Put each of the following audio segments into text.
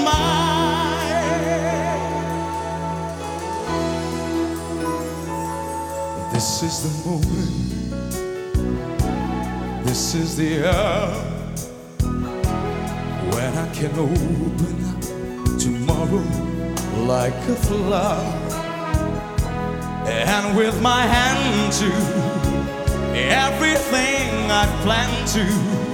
Mine. This is the moment. This is the hour when I can open up tomorrow like a flower. And with my hand to everything I plan to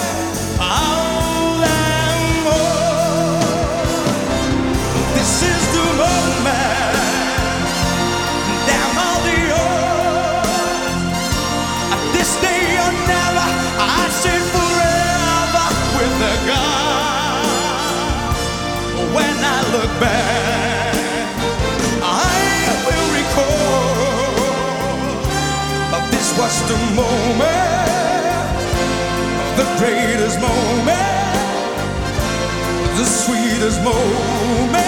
The moment, the greatest moment, the sweetest moment.